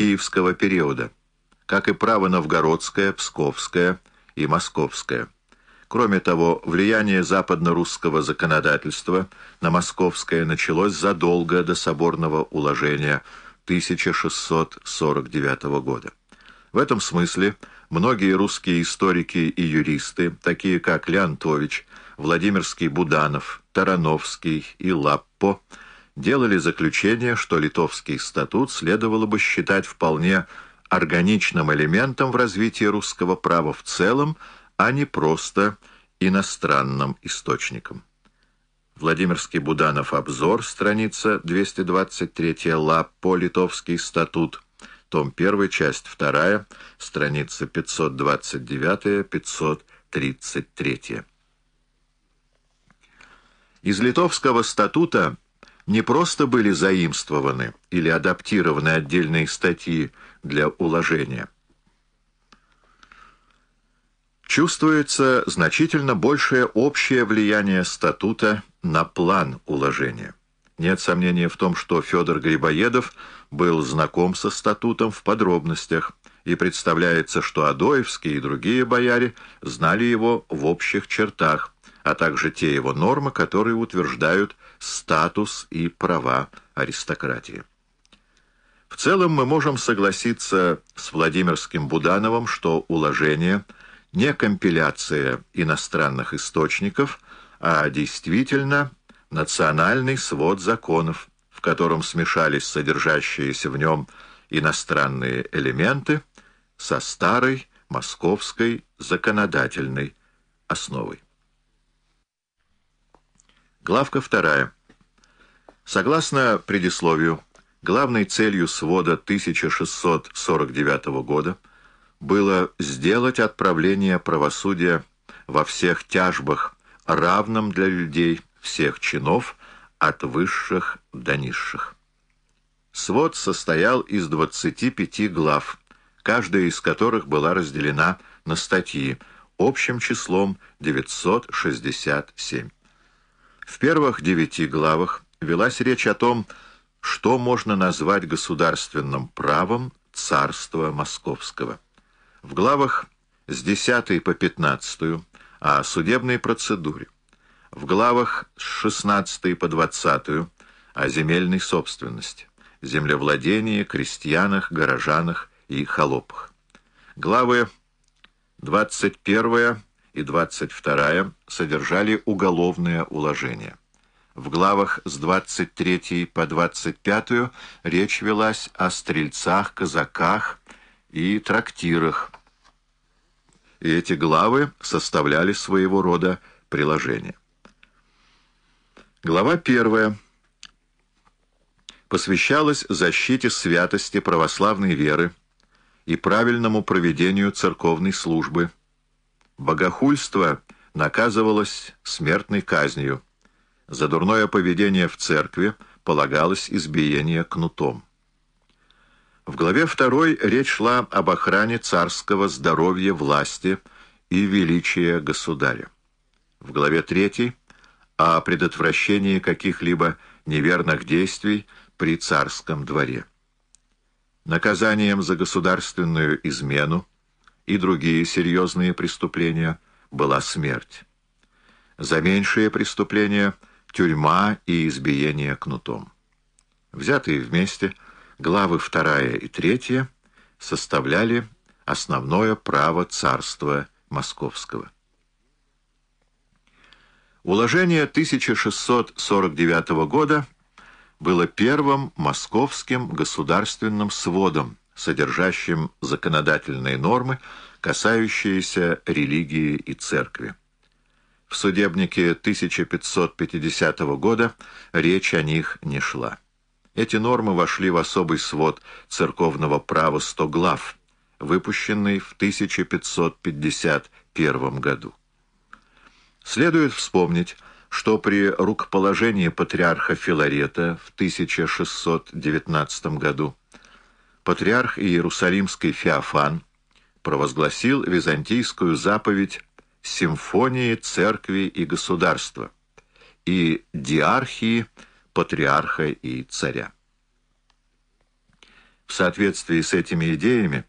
киевского периода, как и право новгородское, псковское и московское. Кроме того, влияние западно-русского законодательства на московское началось задолго до соборного уложения 1649 года. В этом смысле многие русские историки и юристы, такие как Леонтович, Владимирский Буданов, Тарановский и Лаппо, делали заключение, что литовский статут следовало бы считать вполне органичным элементом в развитии русского права в целом, а не просто иностранным источником. Владимирский Буданов обзор, страница 223 Лаппо, Литовский статут, том 1, часть 2, страница 529-533. Из Литовского статута не просто были заимствованы или адаптированы отдельные статьи для уложения. Чувствуется значительно большее общее влияние статута на план уложения. Нет сомнения в том, что Федор Грибоедов был знаком со статутом в подробностях, и представляется, что Адоевские и другие бояре знали его в общих чертах, а также те его нормы, которые утверждают статус и права аристократии. В целом мы можем согласиться с Владимирским Будановым, что уложение не компиляция иностранных источников, а действительно национальный свод законов, в котором смешались содержащиеся в нем иностранные элементы со старой московской законодательной основой. Главка вторая. Согласно предисловию, главной целью свода 1649 года было сделать отправление правосудия во всех тяжбах равным для людей всех чинов, от высших до низших. Свод состоял из 25 глав, каждая из которых была разделена на статьи, общим числом 967. В первых девяти главах велась речь о том, что можно назвать государственным правом царства московского. В главах с 10 по 15 о судебной процедуре. В главах с 16 по 20 о земельной собственности, землевладении, крестьянах, горожанах и холопах. Главы 21 и 22 содержали уголовное уложение. В главах с 23 по 25 речь велась о стрельцах, казаках и трактирах. И эти главы составляли своего рода приложение. Глава 1 посвящалась защите святости православной веры и правильному проведению церковной службы – Богохульство наказывалось смертной казнью. За дурное поведение в церкви полагалось избиение кнутом. В главе 2 речь шла об охране царского здоровья, власти и величия государя. В главе 3 о предотвращении каких-либо неверных действий при царском дворе. Наказанием за государственную измену и другие серьезные преступления была смерть. За меньшие преступления — тюрьма и избиение кнутом. Взятые вместе, главы вторая и третья составляли основное право царства Московского. Уложение 1649 года было первым московским государственным сводом, содержащим законодательные нормы, касающиеся религии и церкви. В судебнике 1550 года речь о них не шла. Эти нормы вошли в особый свод церковного права 100 глав, выпущенный в 1551 году. Следует вспомнить, что при рукоположении патриарха Филарета в 1619 году патриарх Иерусалимский Феофан провозгласил византийскую заповедь симфонии церкви и государства и диархии патриарха и царя. В соответствии с этими идеями